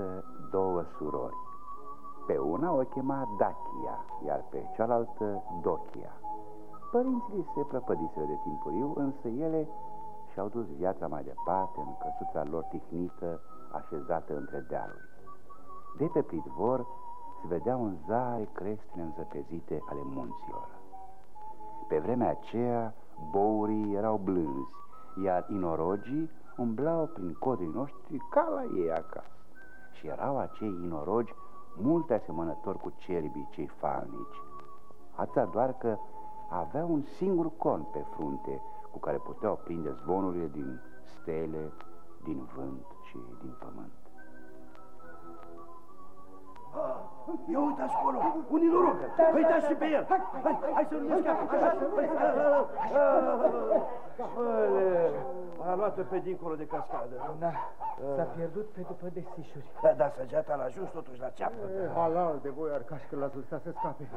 odată două surori. Pe una o chema Dachia, iar pe cealaltă Dochia. Părinții se prăpădiseră de timpuriu, însă ele și-au dus viața mai departe în căsuța lor tihnită, așezată între dealuri. De pe pridvor se vedeau în zare creștine înzăpezite ale munților. Pe vremea aceea, bourii erau blânzi, iar inorogii umblau prin codrii noștri ca la ei acasă. Și erau acei inorogi mult asemănători cu cerbii cei falnici. Atâta doar că avea un singur con pe frunte cu care puteau prinde zvonurile din stele, din vânt și din pământ. Ia uitați acolo, un inoroc. Uitați și pe el. Hai, hai să nu ne scape. A luat-o pe dincolo de cascadă. Da, s-a pierdut pe după desișuri. Da, dar săgeata l-a ajuns totuși la ceapă. Halal de voi arcaș că l-ați lăsat să scape.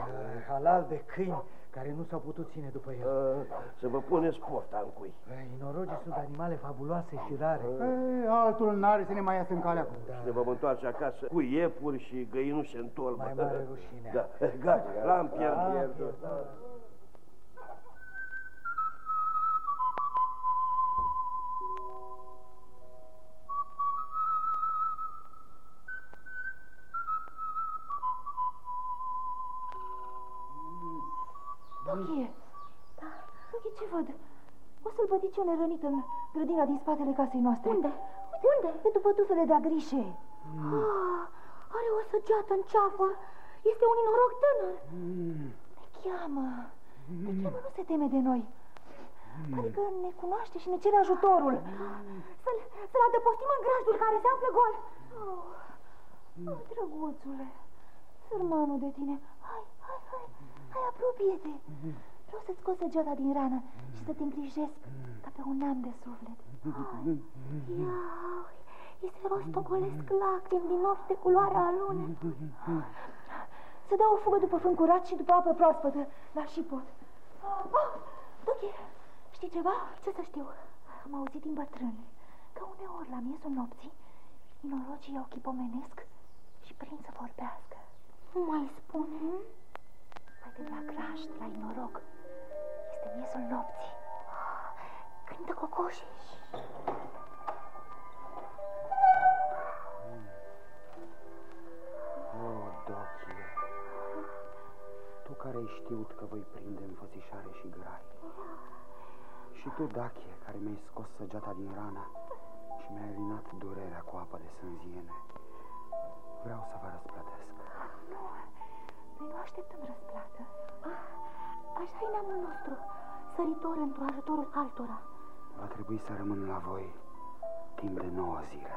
Halal de câini care nu s-au putut ține după el. Să vă puneți pofta în cui. Inorogii sunt animale fabuloase și rare. Ei, altul n-are să ne mai iasă în calea acum. Da. Ne vom întoarce acasă cu iepuri și găinușe în tolbă. Mai mare rușine. Da, gata, l-am pierdut. Văd? O să-l băticiune rănit în grădina din spatele casei noastre. Unde? Unde? Pe după tufele de agrișe. Mm. Ah, are o săgeată în ceafă. Este un inoroc tânăr. Mm. Ne cheamă. Ne cheamă, nu se teme de noi. Mm. Adică ne cunoaște și ne cere ajutorul. Să-l să, -l, adăpostim în grajdul care se află gol. Oh, oh drăguțule, sărmanul de tine. Hai, hai, hai, hai, apropie-te. Vreau să-ți scot săgeata din rană și să te îngrijesc ca pe un neam de suflet. Hai. Ia, îi se rostogolesc lacrimi din ochi de culoarea alunecului. Să dau o fugă după fân curat și după apă proaspătă, dar și pot. Oh, Duche, știi ceva? Ce să știu? Am auzit din bătrâni că uneori la miezul nopții inorocii iau chipomenesc și prind să vorbească. Nu mai spune. Mai când la grajd, la inoroc, este miezul nopții. Cântă cocoșii. Oh, Dochie, tu care ai știut că voi prinde înfățișare și grai. Și tu, Dachie, care mi-ai scos săgeata din rana și mi-ai alinat durerea cu apă de sânziene. Vreau să vă răsplătesc. Nu, noi nu așteptăm răsplată. Așa e neamul nostru, săritor într-o ajutorul altora. Va trebui să rămân la voi timp de nouă zile.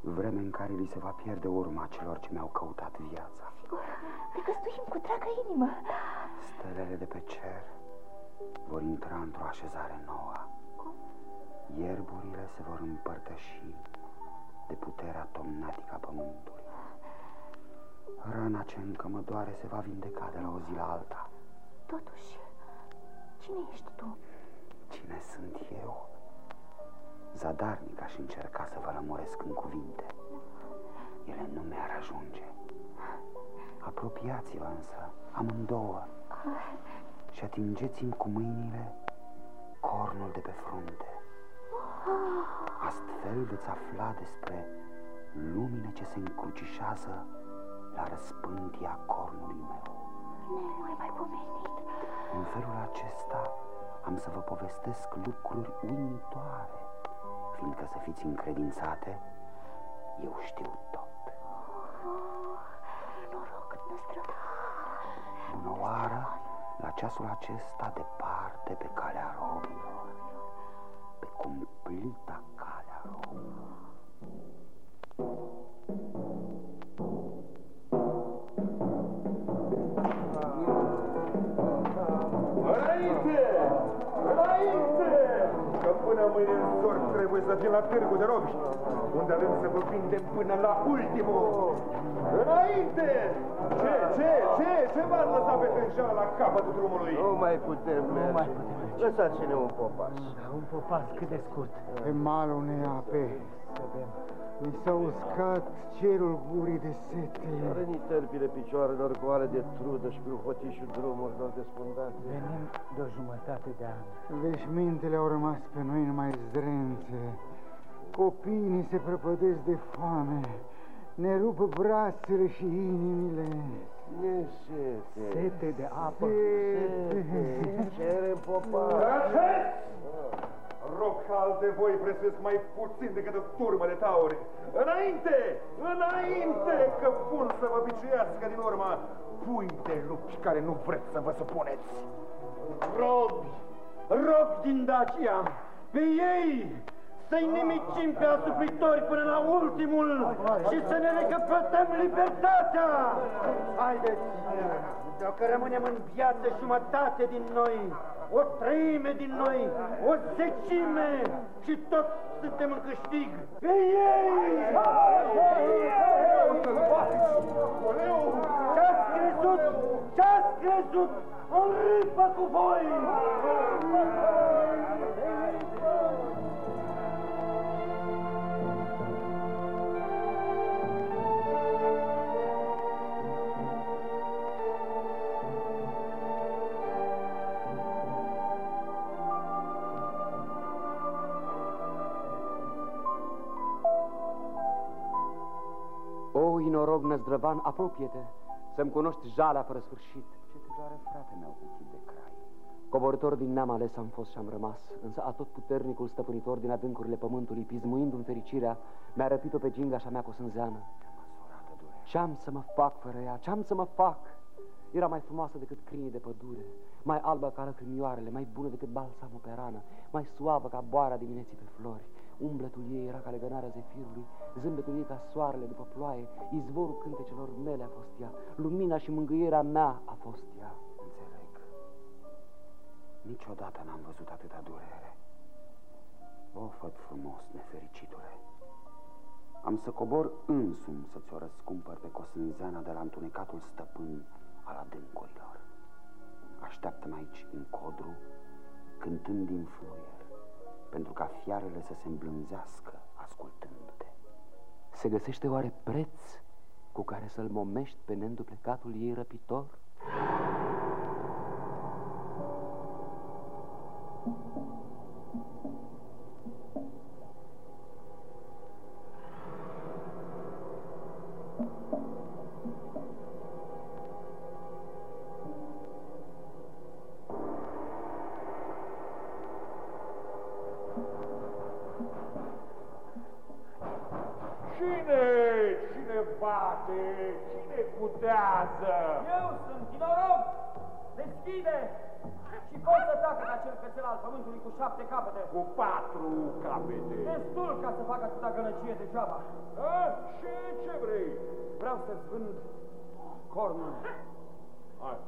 Vreme în care li se va pierde urma celor ce mi-au căutat viața. Sigur, te căstuim cu dragă inimă. Stelele de pe cer vor intra într-o așezare nouă. Cum? Ierburile se vor împărtăși de puterea tomnatică a pământului. Rana ce încă mă doare se va vindeca de la o zi la alta. Totuși, cine ești tu? Cine sunt eu? Zadarnic aș încerca să vă lămuresc în cuvinte. Ele nu mi-ar ajunge. Apropiați-vă însă, amândouă, și atingeți-mi cu mâinile cornul de pe frunte. Astfel veți afla despre lumine ce se încrucișează la răspântia cornului meu. Nu mai mai pomenit. În felul acesta am să vă povestesc lucruri uimitoare, fiindcă să fiți încredințate, eu știu tot. Oh, noroc năstrădat. Bună oară, la ceasul acesta departe pe calea robilor, pe cumplita calea să fim la târgul de robi, unde avem să vă vindem până la ultimul. Înainte! Ce, ce, ce, ce v-ați lăsat pe tânjean la capătul drumului? Nu mai putem merge. Nu mai putem merge. Lăsați-ne un popas. Un popas cât de scurt. Pe malul unei ape. Să bem. Mi s-a uscat cerul gurii de sete. Rănit tălpile picioarelor goale de trudă și cu hotișul drumurilor desfundate. Venim de o jumătate de an. Veșmintele au rămas pe noi numai zdrențe. Copiii se prăpădesc de foame. Ne rup brațele și inimile. E sete. Sete de apă. Sete. Cere popar. Rog al de voi prețuiesc mai puțin decât o turmă de tauri. Înainte! Înainte! Că pun să vă biciuiască din urmă pui de lupi care nu vreți să vă supuneți. Robi, robi din Dacia, pe ei să-i nimicim pe asupritori până la ultimul și să ne recăpătăm libertatea! Haideți, dacă rămânem în viață jumătate din noi, o treime din noi, o zecime și tot suntem în câștig. Pe ei! Ce-ați crezut? Ce-ați crezut? În râpă cu voi! O, inorog năzdrăvan, apropie-te, să-mi cunoști jala fără sfârșit. Ce te doare, frate meu, cu chip de crai? Coborător din neam ales am fost și am rămas, însă atot puternicul stăpânitor din adâncurile pământului, pismuindu-mi fericirea, mi-a răpit-o pe gingașa mea cu sânzeană. Ce-am să mă fac fără ea? Ce-am să mă fac? Era mai frumoasă decât crinii de pădure, mai albă ca lăcrimioarele, mai bună decât balsamul pe rană, mai suavă ca boara dimineții pe flori. Umbletul ei era ca legănarea zefirului, zâmbetul ei ca soarele după ploaie, izvorul cântecelor mele a fost ea, lumina și mângâierea mea a fost ea. Înțeleg. Niciodată n-am văzut atâta durere. O, făt frumos, nefericitule. Am să cobor însum să ți-o răscumpăr pe Cosânzeana de la întunecatul stăpân al adâncurilor. Așteaptă-mă aici în codru, cântând din fluier, pentru ca fiarele să se îmblânzească ascultându-te. Se găsește oare preț cu care să-l momești pe neînduplecatul ei răpitor? Cine? Cine bate? Cine cutează? Eu sunt Dinorog! Deschide! Și poți să tacă ca cel cățel al pământului cu șapte capete. Cu patru capete. Destul ca să facă atâta gălăgie degeaba. A? Și ce vrei? Vreau să-ți vând cornul. Hai. Hai.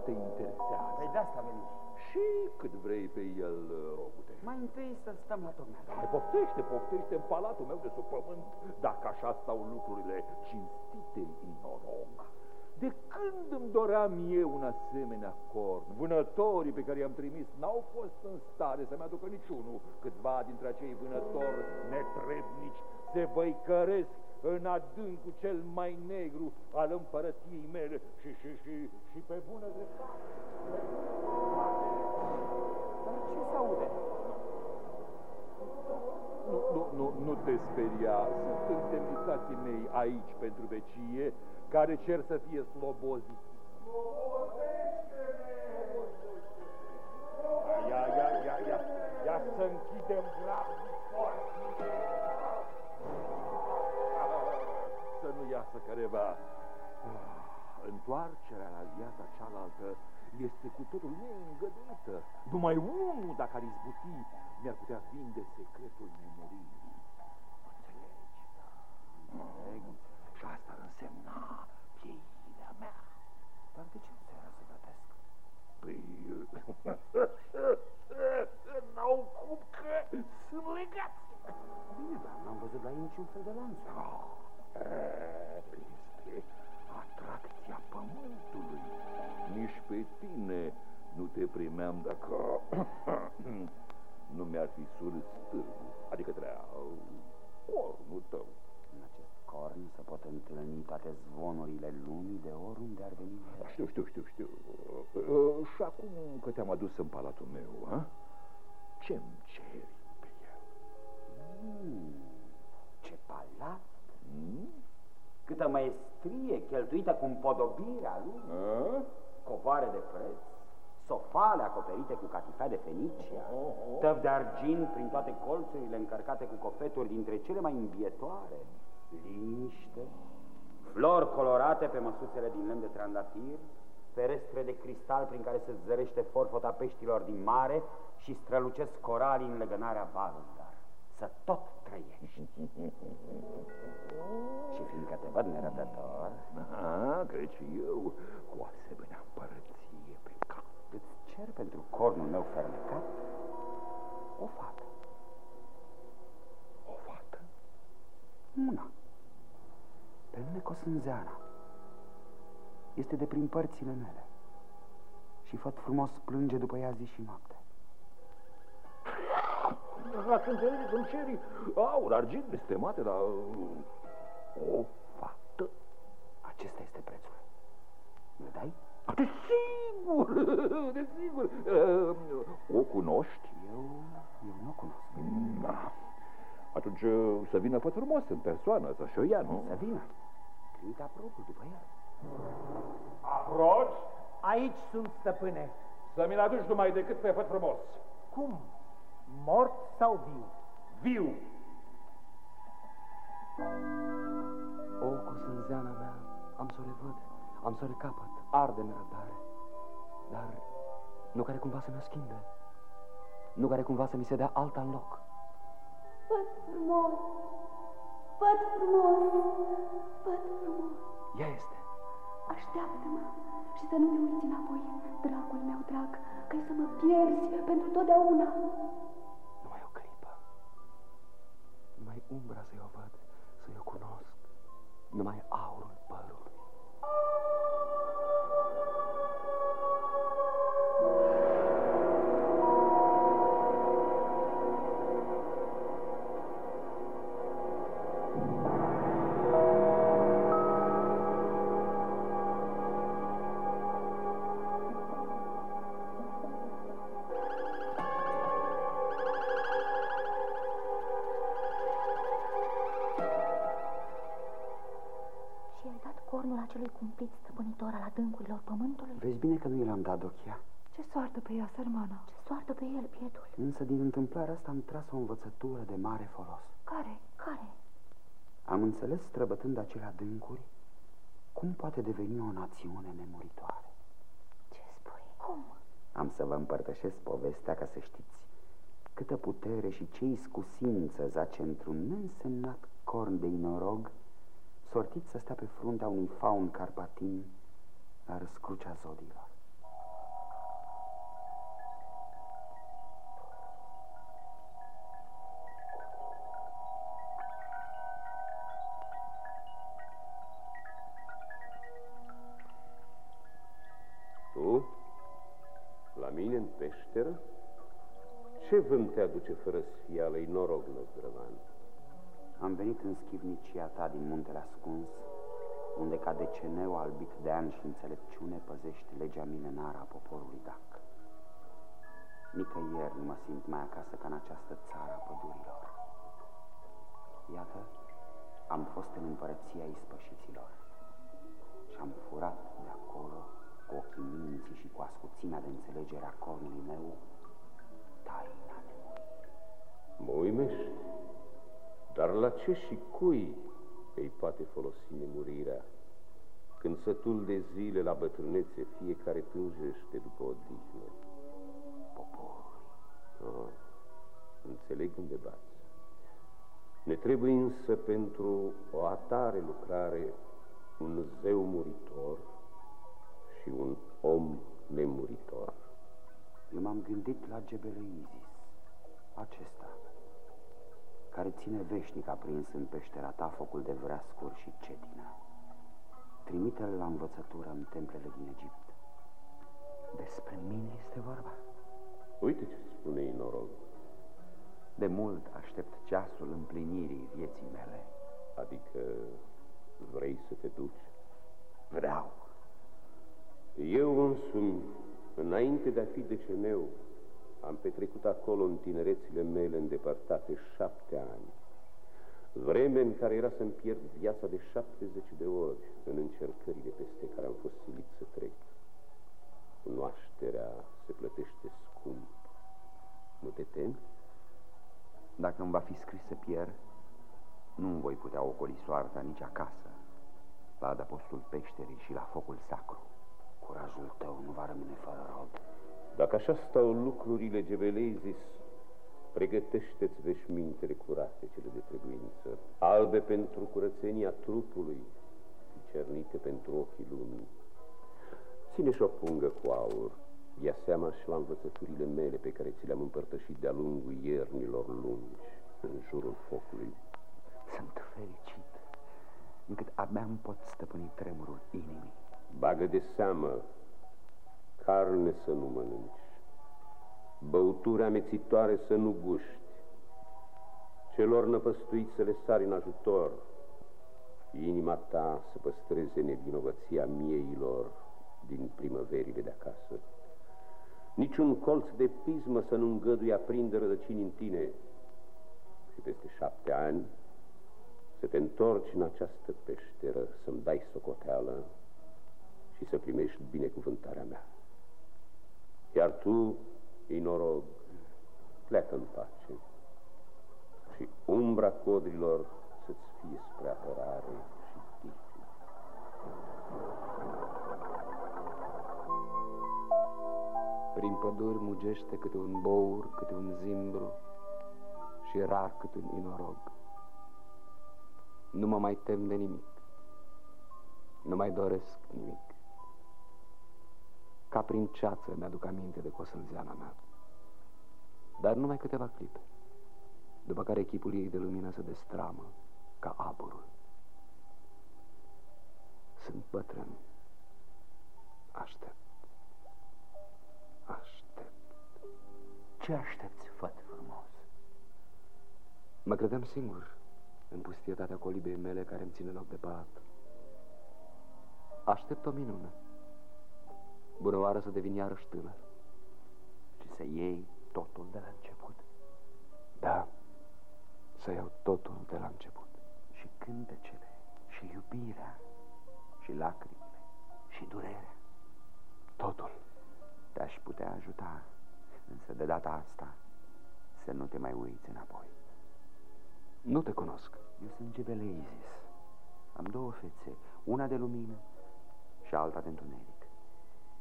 Mă foarte interesează. Păi de asta venim. Și cât vrei pe el, rogute. Mai întâi să stăm la tocmea. Mai poftește, poftește în palatul meu de sub pământ, dacă așa stau lucrurile cinstite inorog. De când îmi doream eu un asemenea corn? Vânătorii pe care i-am trimis n-au fost în stare să-mi aducă niciunul. Câțiva dintre acei vânători netrebnici se văicăresc în adâncul cel mai negru al împărăției mele și, și, și, și pe bună dreptate. Dar ce se aude? Nu, nu, nu, nu te speria, sunt indemnizații mei aici pentru vecie, care cer să fie sloboziți. Ia, ia, ia, ia, ia să închidem grabnic careva. Întoarcerea la viața cealaltă este cu totul neîngăduită. Numai unul, dacă ar izbuti, mi-ar putea vinde secretul memoriei. Înțelegi? Da, înțeleg. Și asta ar însemna pieirea mea. Dar de ce nu ți-ai să plătesc? Păi... N-au cum că sunt legați. Bine, dar n-am văzut la ei niciun fel de lanț. Ah, dacă nu mi-ar fi surs stârgul, adică treau, cornul tău. În acest corn se pot întâlni toate zvonurile lumii de oriunde ar veni. Știu, știu, știu, știu. Uh, și acum că te-am adus în palatul meu, ha? ce-mi ceri pe el? Mm, ce palat! Mm? Câtă maestrie cheltuită cu împodobirea lui! A? Covoare de preț, sofale acoperite cu catifea de fenicia, oh, oh. tăv de argint prin toate colțurile încărcate cu cofeturi dintre cele mai îmbietoare, liniște, flori colorate pe măsuțele din lemn de trandafir, ferestre de cristal prin care se zărește forfota peștilor din mare și strălucesc coralii în legănarea valurilor. Să tot trăiești. și fiindcă te văd nerăbdător... Aha, cred și eu, cu asemenea împărăție pe cap. Îți cer pentru cornul meu fermecat o fată. O fată? Una. Pe nume Cosânzeana este de prin părțile mele. Și făt frumos plânge după ea zi și noapte. Ați înțelege să-mi ceri aur, argint, nestemate, dar o fată. Acesta este prețul. Mă dai? Desigur, desigur. O cunoști? Eu, eu nu o cunosc. Da. Atunci să vină făt frumos în persoană, să-și o ia, nu? Să vină. Trimite aprobul după el. Aproci? Aici sunt, stăpâne. Să mi-l aduci numai decât pe făt frumos. Cum? Mort sau viu? Viu. O, cu sânzeana mea, am să o revăd, am să o recapăt, arde-mi răbdare. Dar nu care cumva să mă schimbe, nu care cumva să mi se dea alta în loc. Făt frumos, făt frumos, făt frumos. Ea este. Așteaptă-mă și să nu te uiți înapoi, dragul meu drag, că să mă pierzi pentru totdeauna. Umbra să-i o văd, să-i o cunosc, numai aurul soartă pe ea, sărmana? Ce soartă pe el, pietul? Însă din întâmplarea asta am tras o învățătură de mare folos. Care? Care? Am înțeles, străbătând acele adâncuri, cum poate deveni o națiune nemuritoare. Ce spui? Cum? Am să vă împărtășesc povestea ca să știți câtă putere și ce iscusință zace într-un neînsemnat corn de inorog sortit să stea pe fruntea unui faun carpatin la răscrucea zodilor. Peșteră? Ce vânt te aduce fără sfială-i noroc, năzdrăvan? Am venit în schivnicia ta din muntele ascuns, unde ca deceneu albit de ani și înțelepciune păzești legea milenară a poporului Dac. Nicăieri nu mă simt mai acasă ca în această țară a pădurilor. Iată, am fost în împărăția ispășiților și am furat de acolo, cu ochii minții și cu ascuțimea de înțelegere a cornului meu, taina nemuririi. Mă uimești? Dar la ce și cui îi poate folosi nemurirea, când sătul de zile la bătrânețe fiecare tânjește după odihnă? Poporul. Oh, înțeleg unde bați. Ne trebuie însă pentru o atare lucrare un zeu muritor și un om nemuritor. Eu m-am gândit la Gebele Isis, acesta, care ține veșnic aprins în peștera ta focul de vreascuri și cetină. Trimite-l la învățătură în templele din Egipt. Despre mine este vorba? Uite ce spune Inorog. De mult aștept ceasul împlinirii vieții mele. Adică vrei să te duci? Vreau. Eu însumi, înainte de a fi deceneu, am petrecut acolo în tinerețile mele îndepărtate șapte ani. Vreme în care era să-mi pierd viața de 70 de ori în încercările peste care am fost silit să trec. Cunoașterea se plătește scump. Nu te temi? Dacă îmi va fi scris să pierd, nu voi putea ocoli soarta nici acasă, la adăpostul peșterii și la focul sacru. Curajul tău nu va rămâne fără rod. Dacă așa stau lucrurile, Gebelezis, pregătește-ți veșmintele curate, cele de trebuință, albe pentru curățenia trupului și cernite pentru ochii lumii. Ține și o pungă cu aur, ia seama și la învățăturile mele pe care ți le-am împărtășit de-a lungul iernilor lungi în jurul focului. Sunt fericit, încât abia îmi pot stăpâni tremurul inimii. Bagă de seamă, carne să nu mănânci, băuturi amețitoare să nu guști, celor năpăstuiți să le sari în ajutor, inima ta să păstreze nevinovăția mieilor din primăverile de acasă. Niciun colț de pismă să nu îngăduie aprinde rădăcini în tine și peste șapte ani să te întorci în această peșteră, să-mi dai socoteală și să primești binecuvântarea mea. Iar tu, inorog, pleacă în pace și umbra codrilor să-ți fie spre apărare și tipi. Prin păduri mugește câte un bour, câte un zimbru și rar câte un inorog. Nu mă mai tem de nimic. Nu mai doresc nimic. Ca prin ceață mi-aduc aminte de cosânzeana mea. Dar numai câteva clipe, după care echipul ei de lumină se destramă ca aburul. Sunt bătrân. Aștept. Aștept. Ce aștepți, făt frumos? Mă credeam singur în pustietatea colibei mele care îmi ține loc de pat. Aștept o minună. Bună oară să devin iarăși tânăr. Și să iei totul de la început. Da, să iau totul de la început. Și cântecele, și iubirea, și lacrimile, și durerea. Totul. Te-aș putea ajuta, însă de data asta să nu te mai uiți înapoi. Nu te cunosc. Eu sunt Gebeleizis. Am două fețe, una de lumină și alta de întuneric.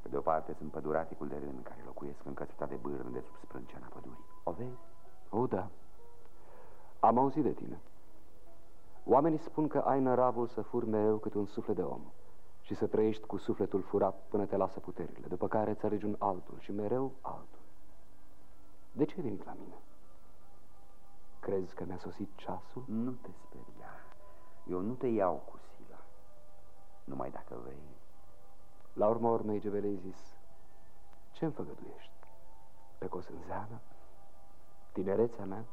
Pe de o parte sunt păduraticul de rând care locuiesc în căsuța de bârnă de sub sprâncena pădurii. O vezi? O, da. Am auzit de tine. Oamenii spun că ai năravul să furi mereu cât un suflet de om și să trăiești cu sufletul furat până te lasă puterile, după care îți alegi un altul și mereu altul. De ce ai venit la mine? Crezi că mi-a sosit ceasul? Nu te speria. Eu nu te iau cu sila. Numai dacă vrei. La urma urmei, Gebelezis, ce-mi făgăduiești? Pe cosânzeană? Tinerețea mea?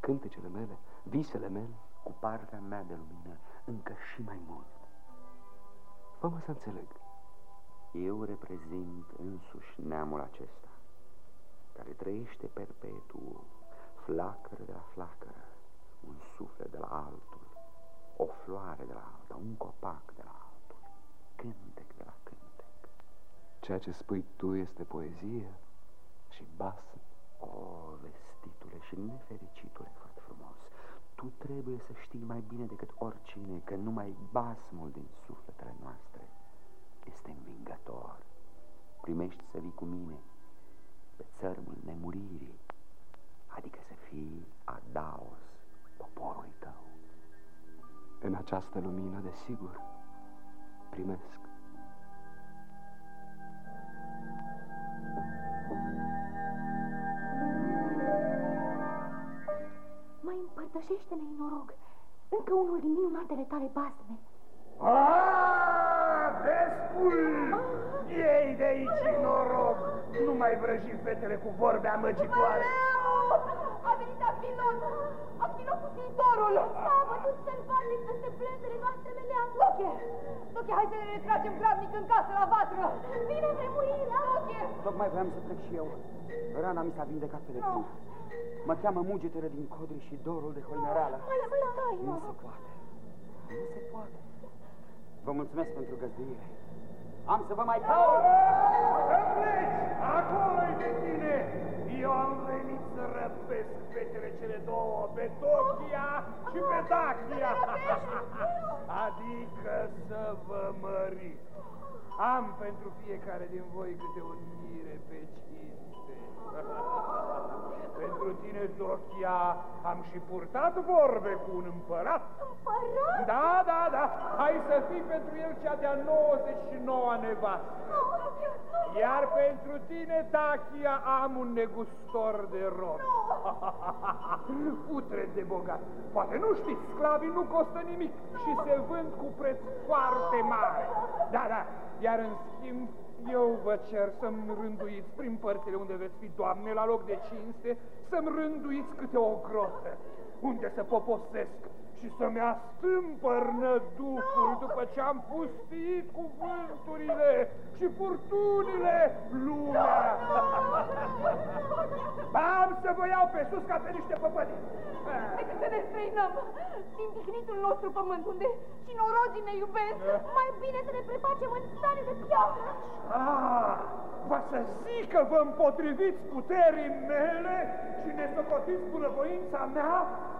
Cântecele mele? Visele mele? Cu partea mea de lumină, încă și mai mult. Fă-mă să înțeleg. Eu reprezint însuși neamul acesta, care trăiește perpetuul, flacără de la flacără, un suflet de la altul, o floare de la alta, un copac de la altul, cântec de la cântec. Ceea ce spui tu este poezie și basm. O, vestitule și nefericitule, foarte frumos, tu trebuie să știi mai bine decât oricine că numai basmul din sufletele noastre este învingător. Primești să vii cu mine pe țărmul nemuririi, adică să fii adaos poporului tău. În această lumină, desigur, primesc. Împărtășește-ne, noroc, încă unul din minunatele tale basme. Aaaa, vespul! Ei de aici, noroc! Nu mai vrăji fetele cu vorbe amăgitoare! A venit Aquilon! Aquilon cu viitorul! S-a bătut sălbatic peste plânsele noastre meleagă! Doche! Doche, hai să ne retragem gravnic în casă la vatră! Vine vremuirea! Doche! Tocmai vreau să plec și eu. Rana mi s-a vindecat pe deplin. Mă cheamă mugetele din codri și dorul de hoinăreală. Mai stai, Nu se poate. Nu se poate. Vă mulțumesc pentru găzduire. Am să vă mai caut! Să pleci! Acolo-i de tine! Eu am venit să răpesc fetele cele două, pe Tochia și pe Dachia. Adică să vă măriți. Am pentru fiecare din voi câte un mire pe cinste. pentru tine, Dochia, am și purtat vorbe cu un împărat. Împărat? Da, da, da. Hai să fii pentru el cea de-a 99-a nevastă. Iar pentru tine, Tachia, am un negustor de rog. Putred de bogat. Poate nu știți, sclavii nu costă nimic și se vând cu preț foarte mare. Da, da. Iar în schimb, eu vă cer să-mi rânduiți prin părțile unde veți fi doamne la loc de cinste, să-mi rânduiți câte o grotă, unde să poposesc și să-mi astâmpăr năduful după ce am pustit cu vânturile și furtunile lumea. Am să vă iau pe sus ca pe niște păpădii. Haideți să ne străinăm din tihnitul nostru pământ, unde și norogii ne iubesc. Mai bine să ne prefacem în stare de piatră. Ah, va să zic că vă împotriviți puterii mele și ne socotiți bunăvoința mea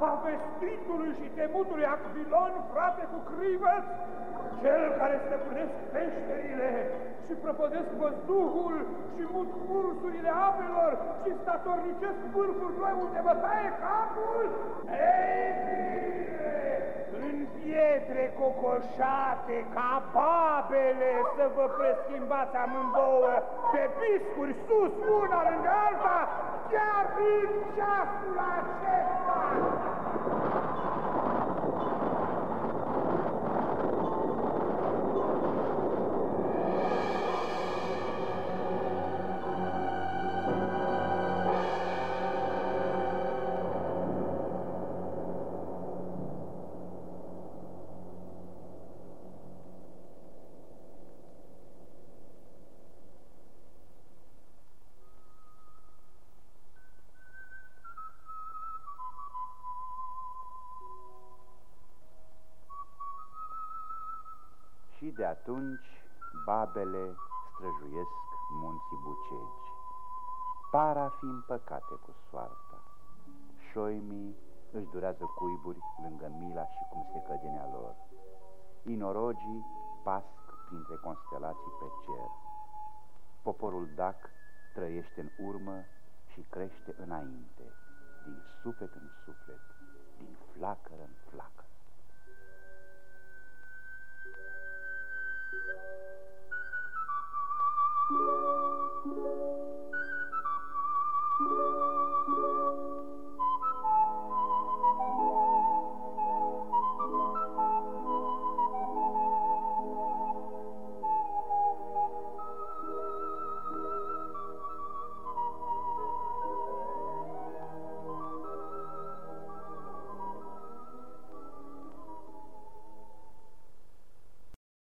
a vestitului și temutului Acvilon, frate cu Crivet, cel care stăpânesc peșterile și prăpădesc văzduhul și mut cursurile apelor și statornicesc vârful noi unde vă taie capul? Ei bine, în pietre cocoșate ca babele să vă preschimbați amândouă pe piscuri sus una lângă alta, chiar în ceasul acesta! De atunci babele străjuiesc munții bucegi. Par a fi împăcate cu soarta. Șoimii își durează cuiburi lângă mila și cum se cădenea lor. Inorogii pasc printre constelații pe cer. Poporul dac trăiește în urmă și crește înainte, din suflet în suflet, din flacără în flacără.